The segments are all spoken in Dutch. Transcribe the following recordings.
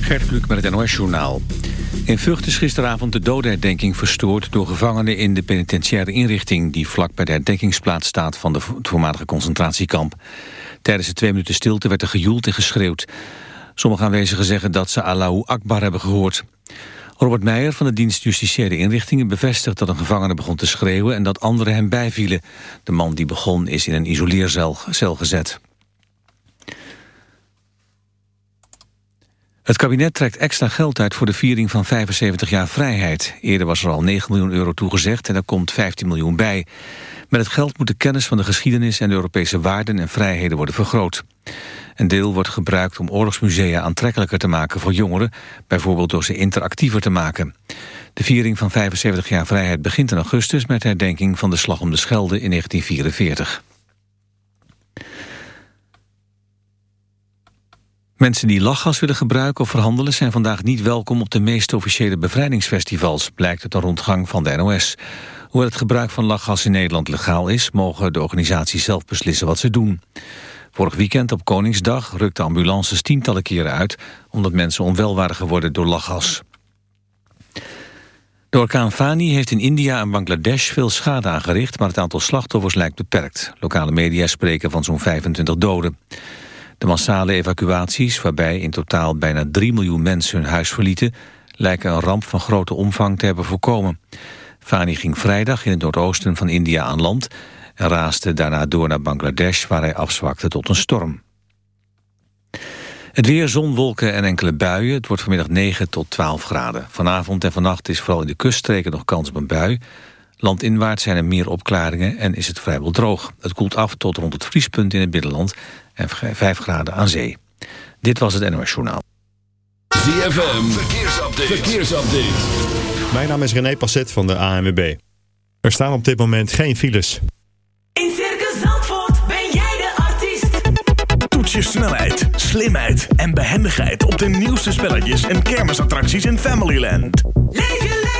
Gert Kluk met het NOS-journaal. In Vught is gisteravond de dodenherdenking verstoord... door gevangenen in de penitentiaire inrichting... die vlak bij de herdenkingsplaats staat van de voormalige concentratiekamp. Tijdens de twee minuten stilte werd er gejoeld en geschreeuwd. Sommige aanwezigen zeggen dat ze Allahu Akbar hebben gehoord. Robert Meijer van de dienst Justitiële Inrichtingen bevestigt dat een gevangene begon te schreeuwen en dat anderen hem bijvielen. De man die begon is in een isoleercel gezet. Het kabinet trekt extra geld uit voor de viering van 75 jaar vrijheid. Eerder was er al 9 miljoen euro toegezegd en er komt 15 miljoen bij. Met het geld moet de kennis van de geschiedenis en de Europese waarden en vrijheden worden vergroot. Een deel wordt gebruikt om oorlogsmusea aantrekkelijker te maken voor jongeren, bijvoorbeeld door ze interactiever te maken. De viering van 75 jaar vrijheid begint in augustus met herdenking van de Slag om de Schelde in 1944. Mensen die lachgas willen gebruiken of verhandelen... zijn vandaag niet welkom op de meeste officiële bevrijdingsfestivals... blijkt uit een rondgang van de NOS. Hoewel het gebruik van lachgas in Nederland legaal is... mogen de organisaties zelf beslissen wat ze doen. Vorig weekend op Koningsdag rukten ambulances tientallen keren uit... omdat mensen onwel waren geworden door lachgas. De orkaan Fani heeft in India en Bangladesh veel schade aangericht... maar het aantal slachtoffers lijkt beperkt. Lokale media spreken van zo'n 25 doden. De massale evacuaties, waarbij in totaal bijna 3 miljoen mensen hun huis verlieten... lijken een ramp van grote omvang te hebben voorkomen. Fani ging vrijdag in het noordoosten van India aan land... en raasde daarna door naar Bangladesh, waar hij afzwakte tot een storm. Het weer, zon, wolken en enkele buien. Het wordt vanmiddag 9 tot 12 graden. Vanavond en vannacht is vooral in de kuststreken nog kans op een bui. Landinwaarts zijn er meer opklaringen en is het vrijwel droog. Het koelt af tot rond het vriespunt in het binnenland en 5 graden aan zee. Dit was het NOS Journaal. ZFM, verkeersupdate. verkeersupdate. Mijn naam is René Passet van de ANWB. Er staan op dit moment geen files. In Circus Zandvoort ben jij de artiest. Toets je snelheid, slimheid en behendigheid... op de nieuwste spelletjes en kermisattracties in Familyland. Leef je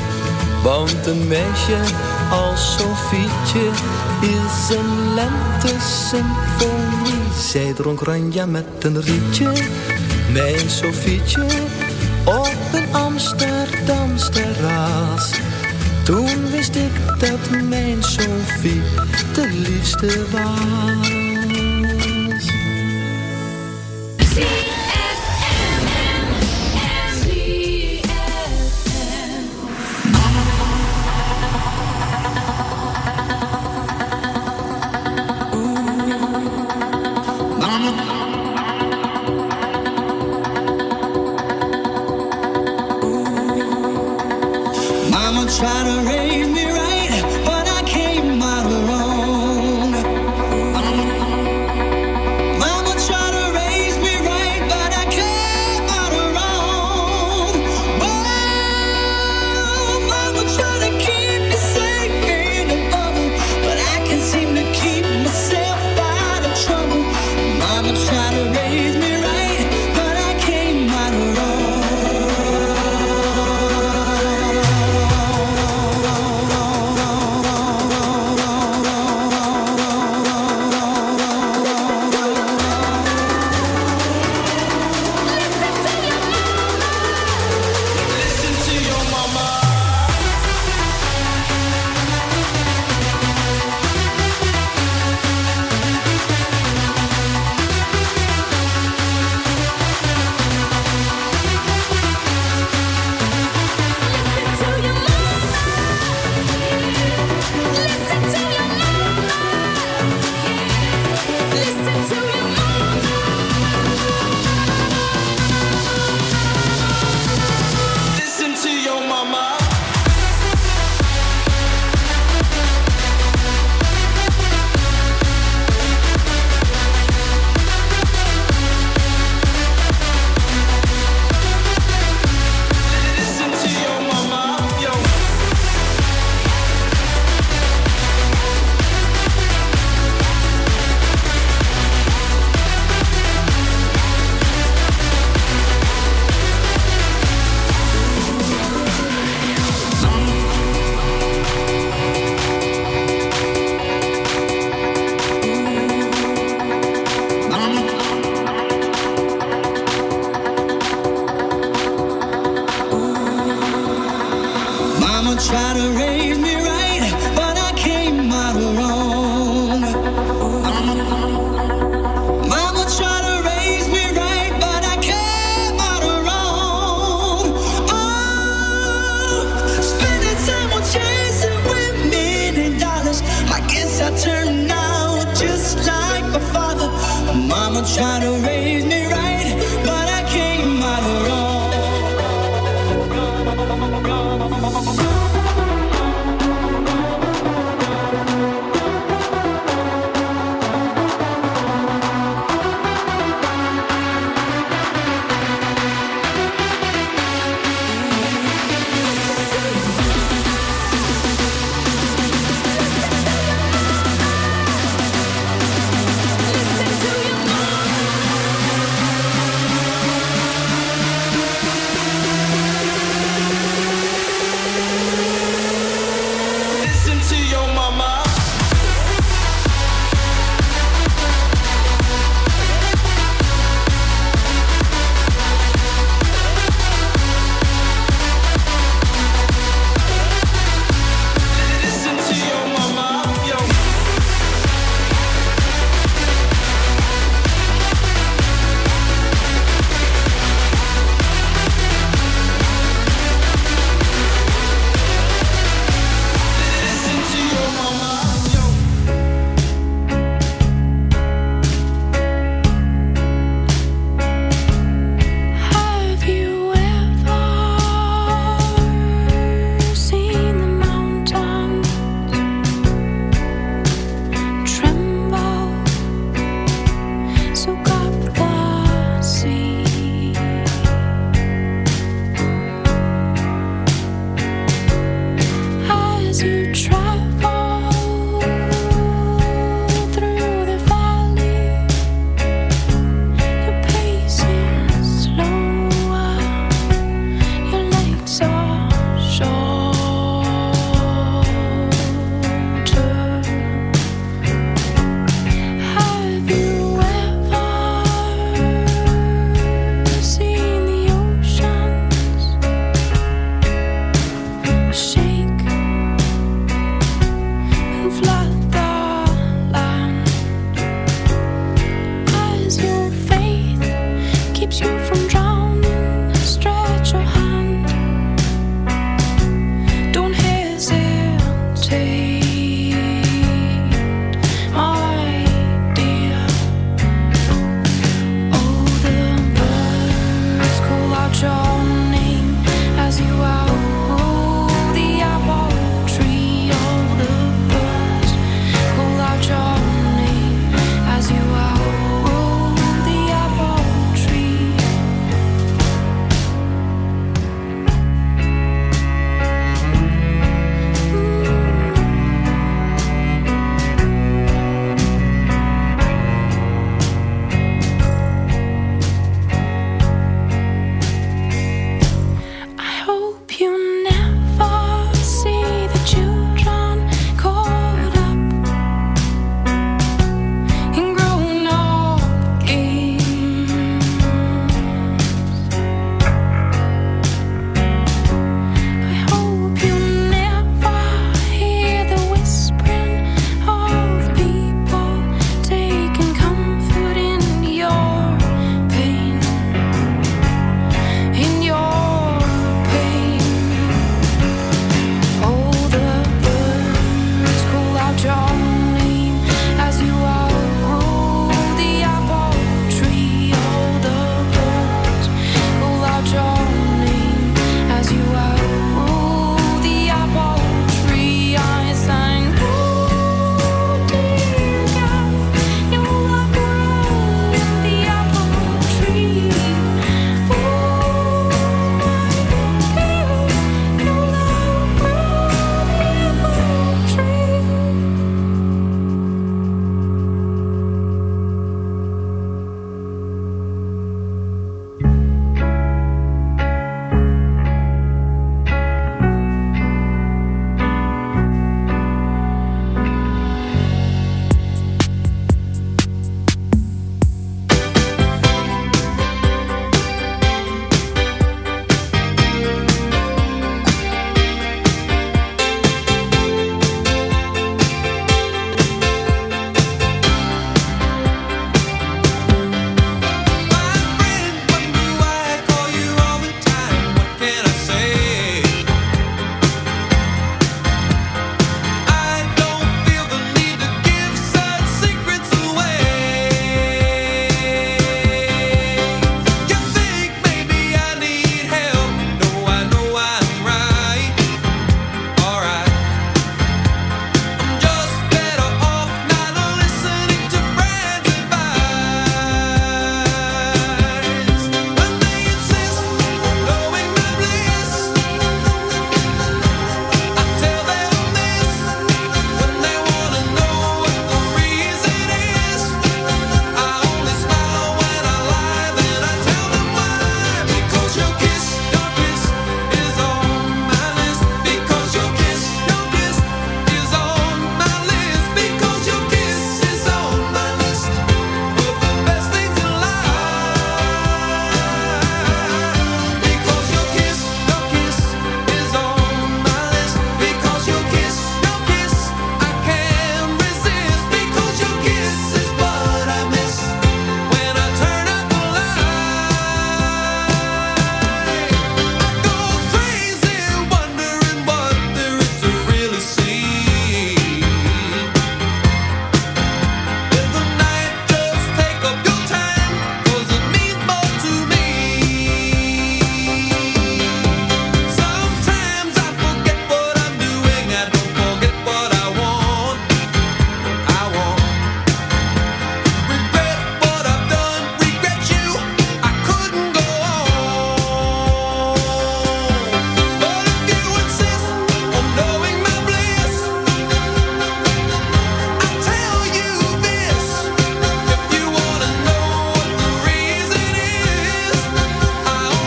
Want een meisje als Sofietje is een lente-symfonie. Zij dronk ranja met een rietje, mijn Sofietje, op een Amsterdams terras. Toen wist ik dat mijn Sofie de liefste was.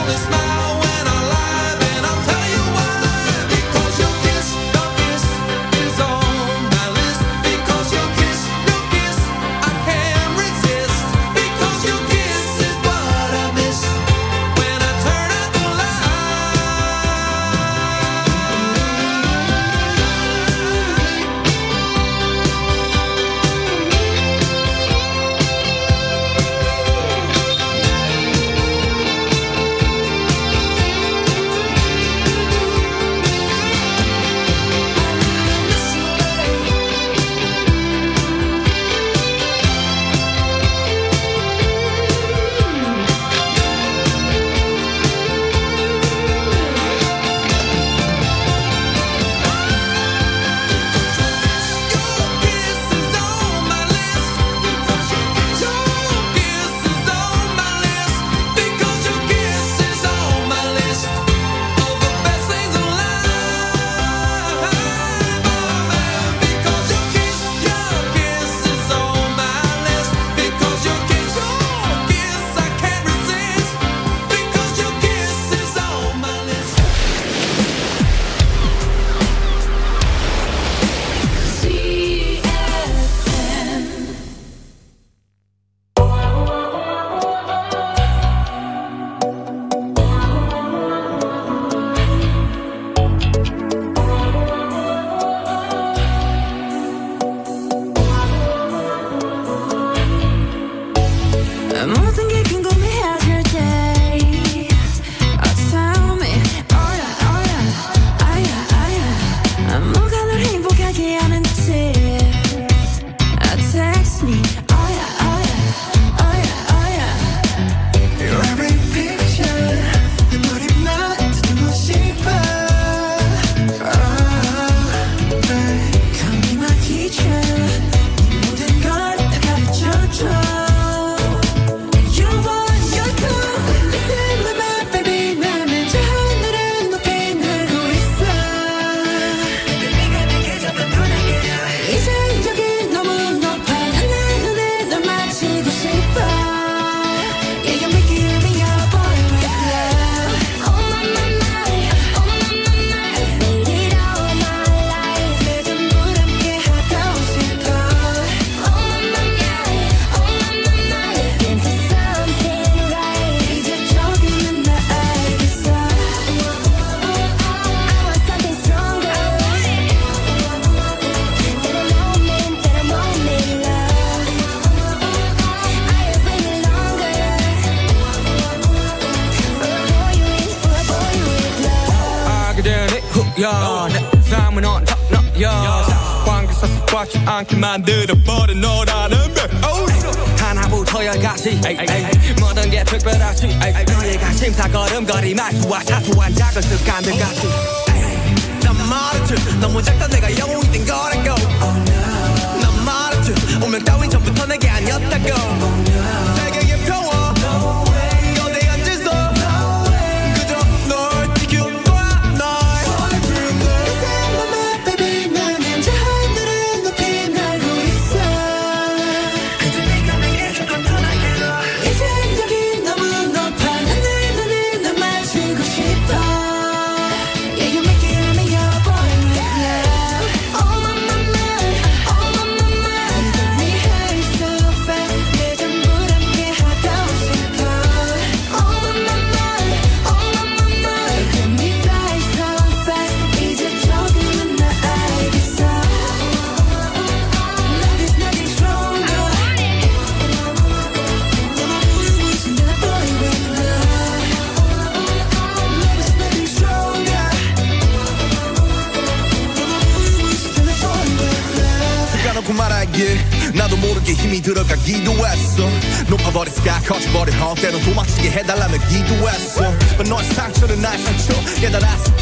this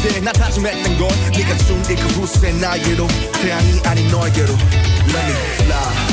때나 다짐했던 건 네가 준 이 그 후세 나이로 태양이 아닌 너에게로. Let me fly.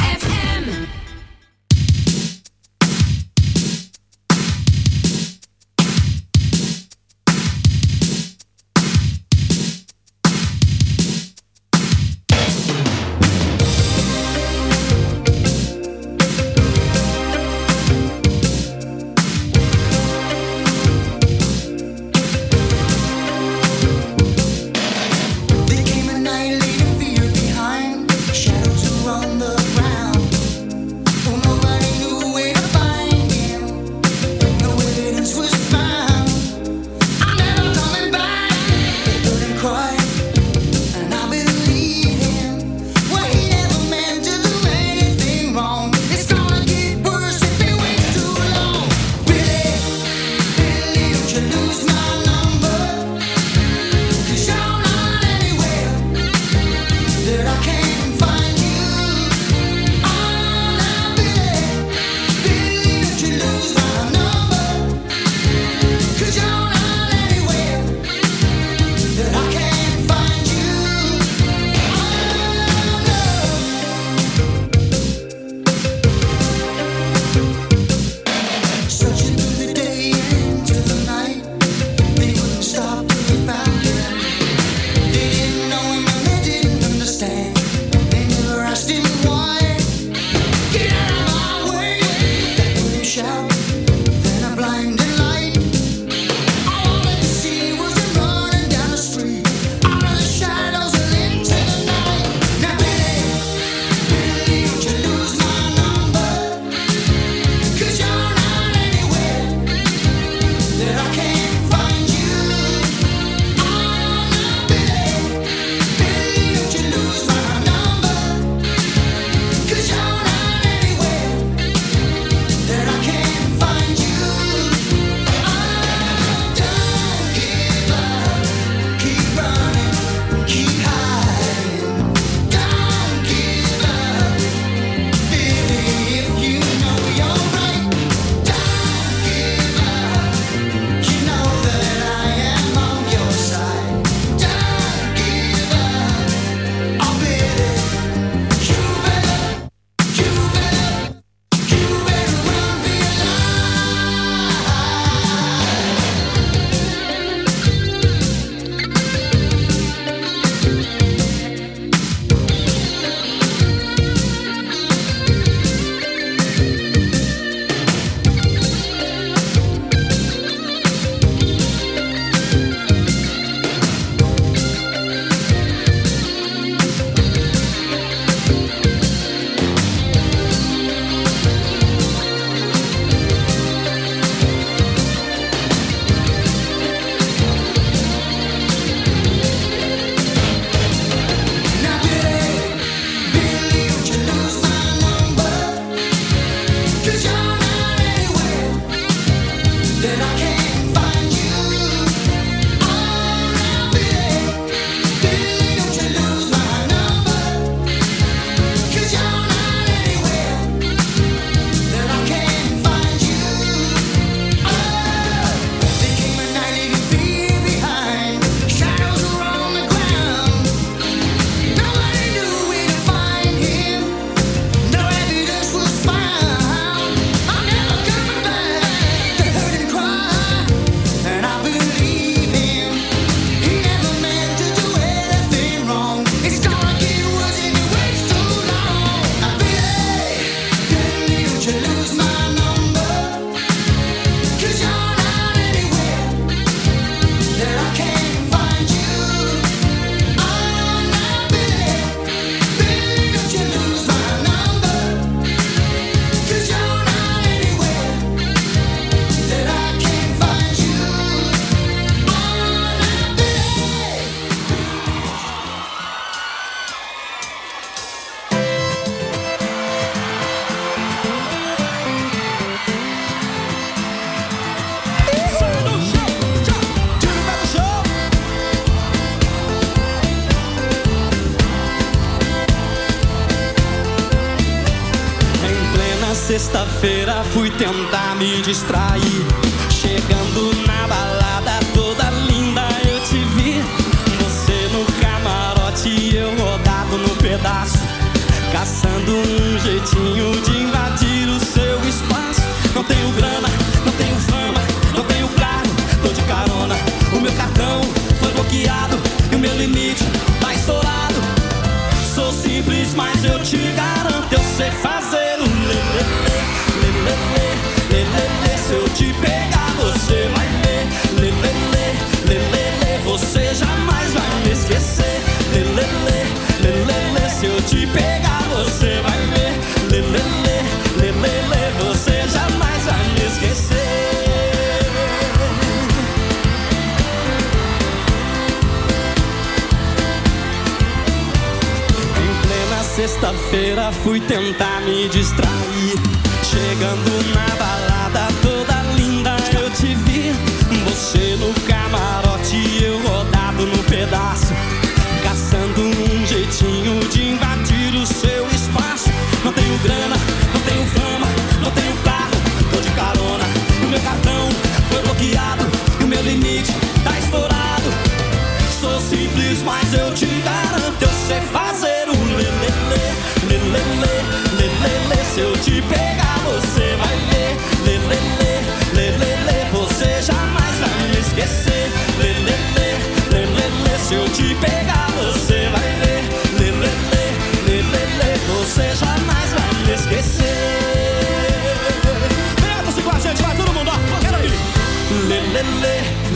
me distrai.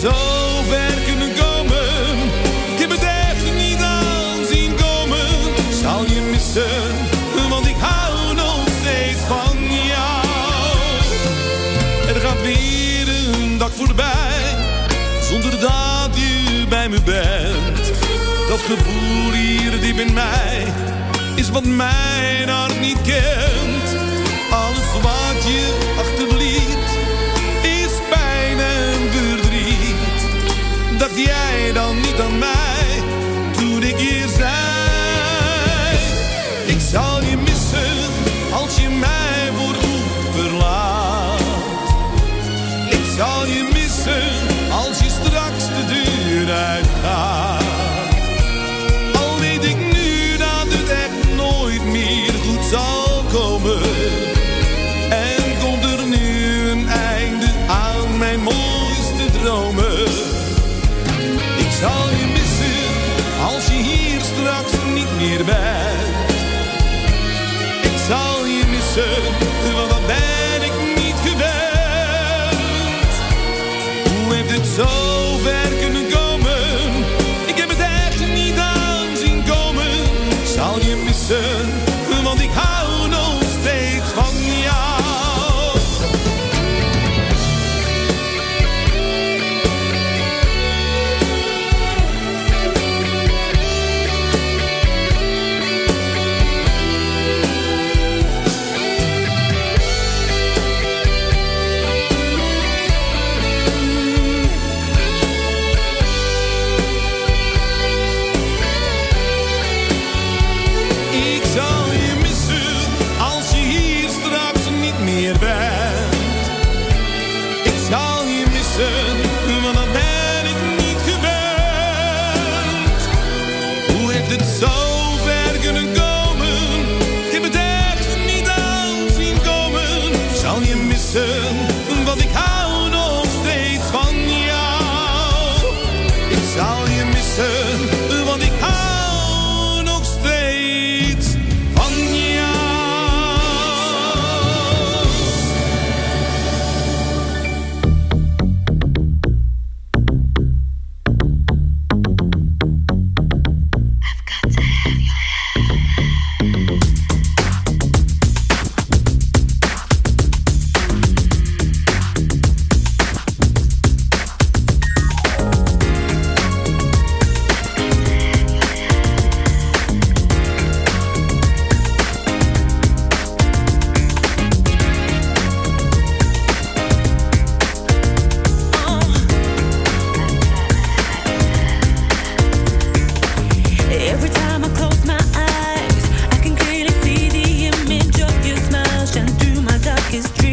zo ver kunnen komen. Ik heb het echt niet aanzien komen. Zal je missen, want ik hou nog steeds van jou. Er gaat weer een dag voorbij, zonder dat je bij me bent. Dat gevoel hier diep in mij, is wat mijn hart niet kent. Hier bent. Ik zal je missen is true.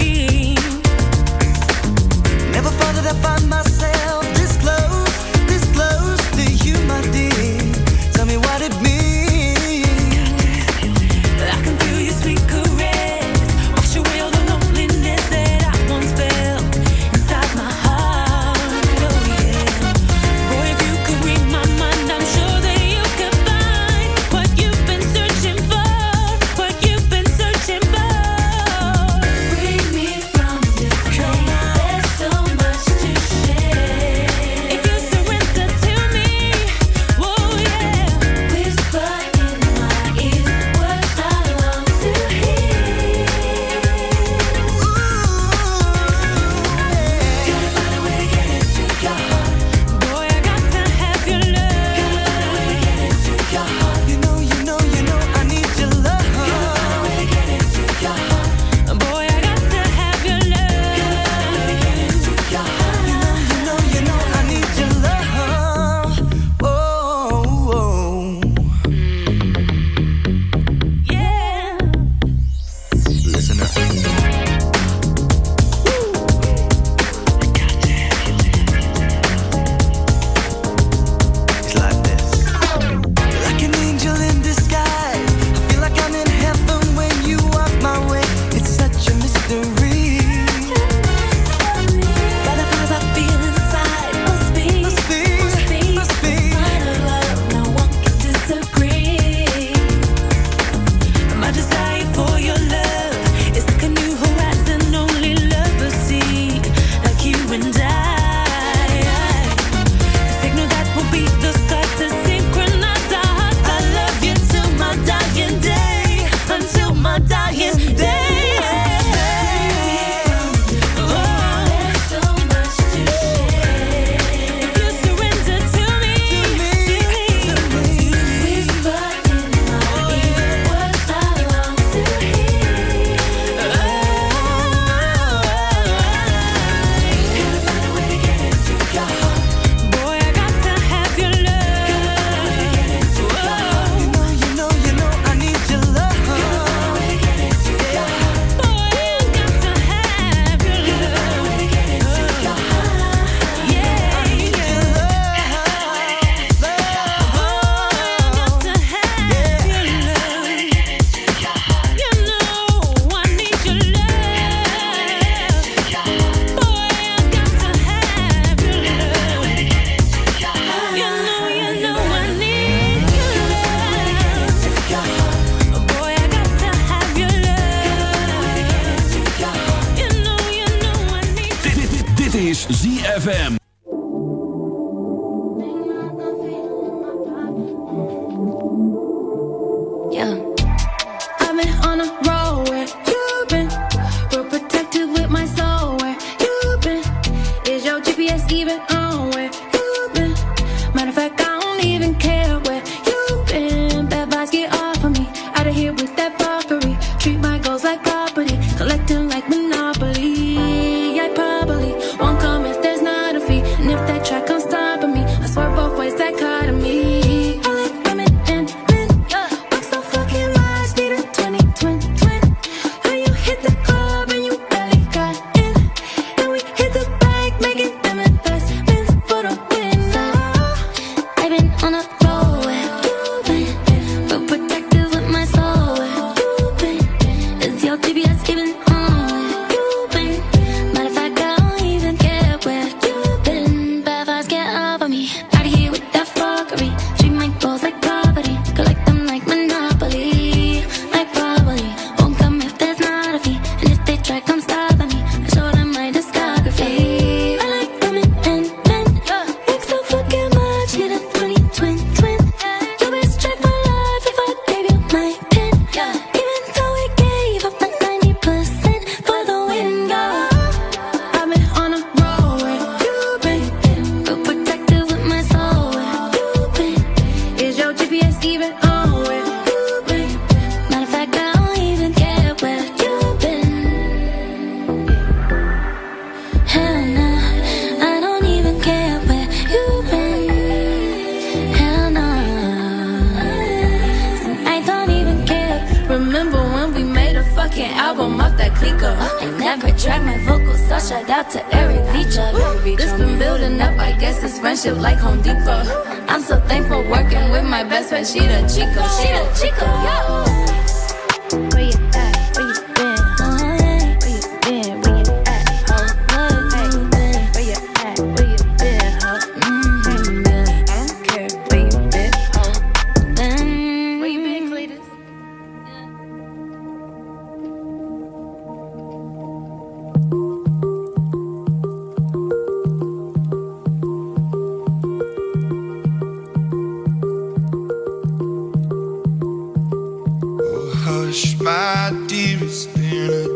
dearest, been a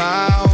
my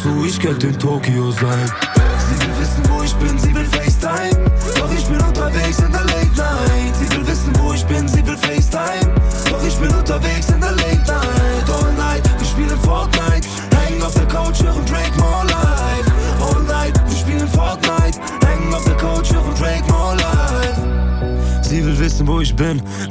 zu, ich könnte in Tokio sein. Sie will wissen, wo ich bin, sie will FaceTime. Doch ich bin unterwegs in der Late Night. Sie will wissen, wo ich bin, sie will FaceTime. Doch ich bin unterwegs in der Late Night. All night, wir spielen Fortnite. Hängen auf der Couch, hören Drake More Life. All night, wir spielen Fortnite. Hängen auf der Couch, hören Drake More Life. Sie will wissen, wo ich bin.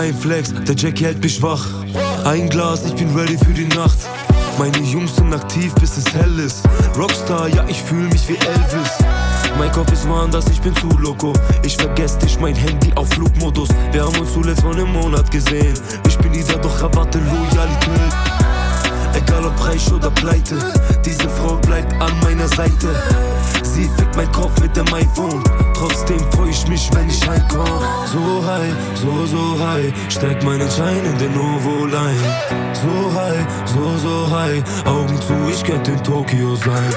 Kein Flex, der Jackie hält mich wach. Ein Glas, ich bin ready für die Nacht. Meine Jungs sind aktiv, bis es hell ist. Rockstar, ja, ich fühl mich wie Elvis. Mein Kopf ist woanders, ich bin zu loco. Ich vergess dich, mein Handy auf Flugmodus. Wir haben uns zuletzt vor einem Monat gesehen. Ich bin wieder, doch erwarte Loyalität. Egal ob reich oder pleite, diese Frau bleibt an meiner Seite. Sie fickt mein Kopf mit dem iPhone. Trotzdem freu ich mich, wenn ich heimkomm. So high, so, so high, steck meinen Schein in den Ovo-Line. So high, so, so high, Augen zu, ich könnte in Tokio sein.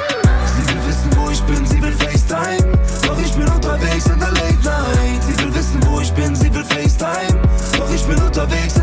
Sie will wissen, wo ich bin, sie will FaceTime. Doch ich bin unterwegs in der Late Night. Sie will wissen, wo ich bin, sie will FaceTime. Doch ich bin unterwegs in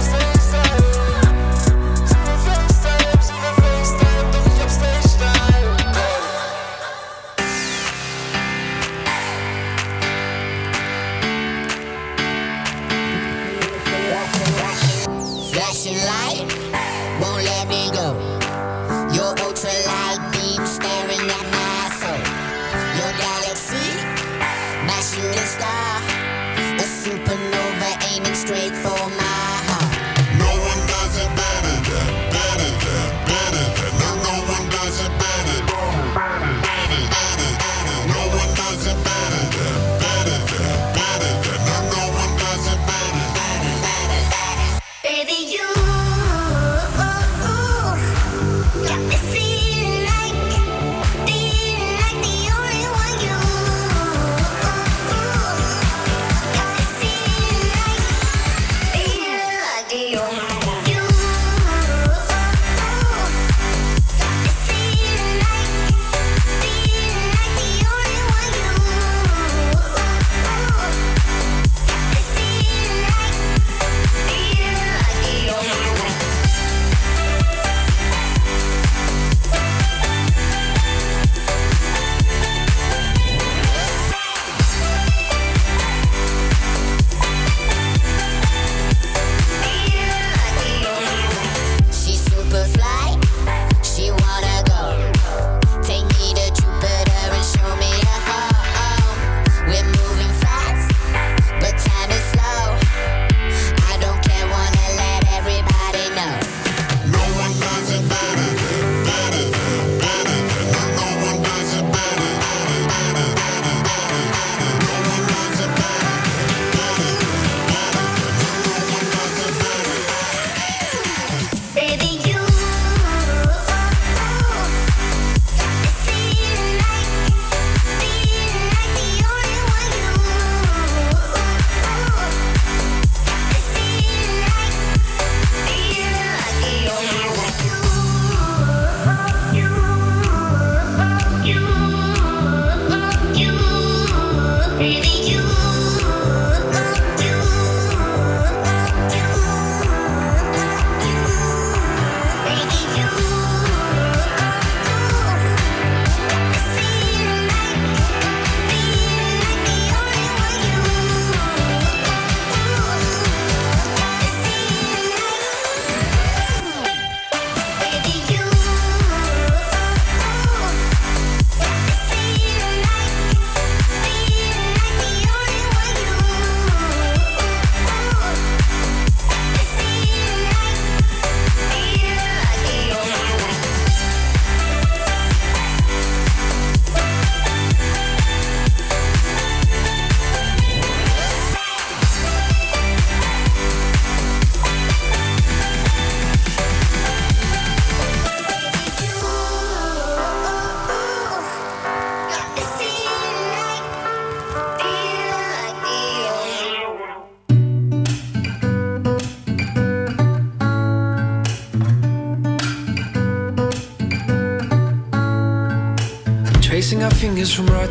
Say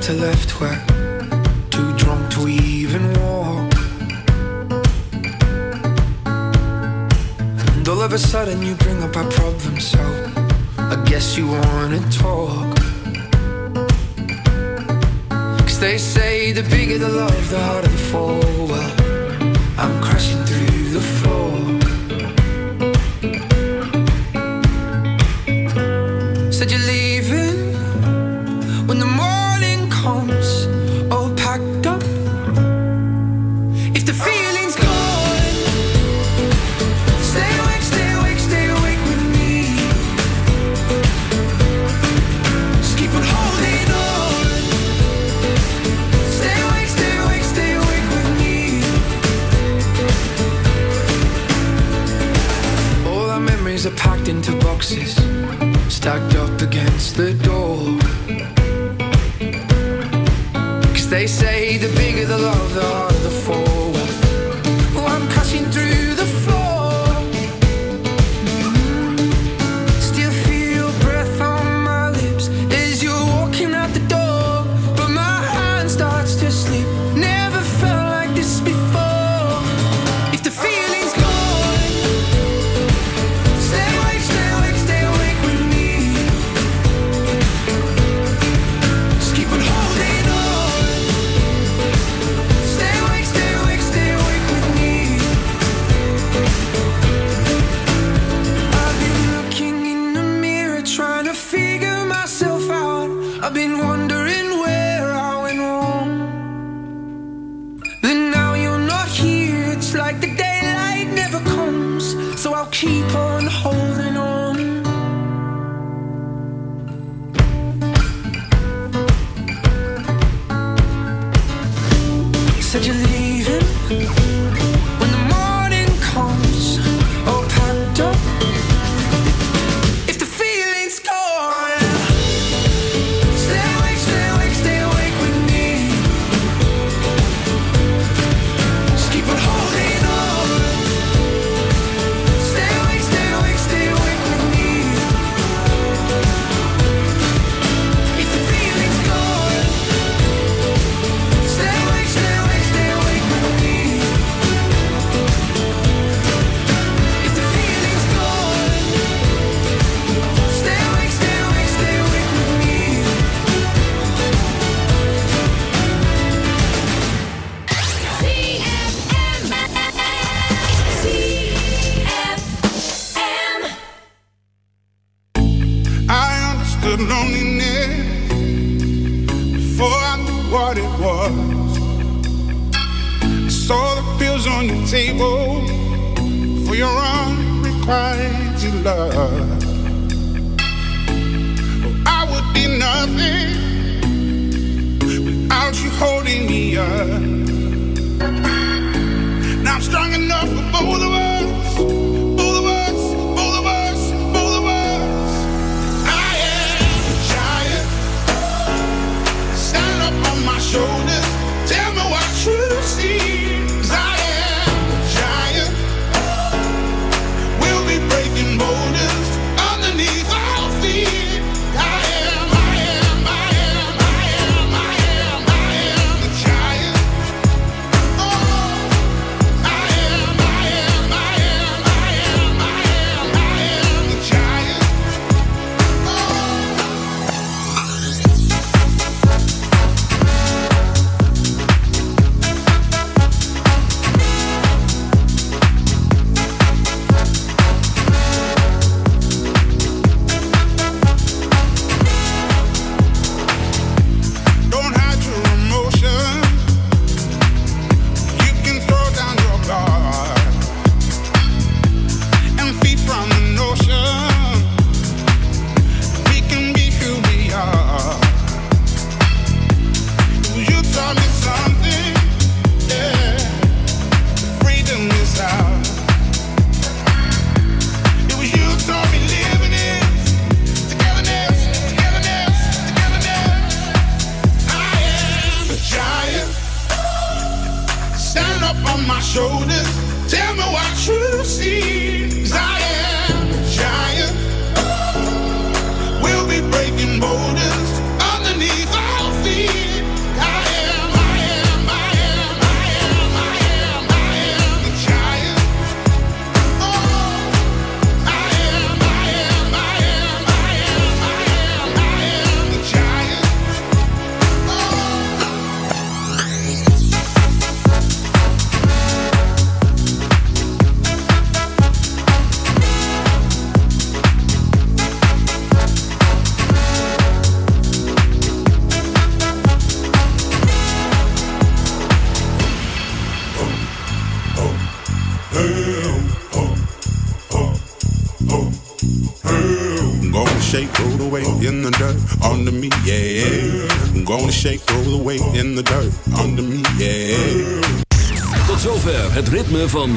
to left, we're too drunk to even walk. And all of a sudden, you bring up our problem, so I guess you wanna talk. Cause they say the bigger the love, the harder the fall. Well, I'm crashing through the floor. Said you leave.